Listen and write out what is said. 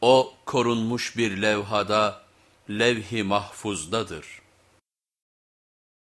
O korunmuş bir levhada, levh-i mahfuzdadır.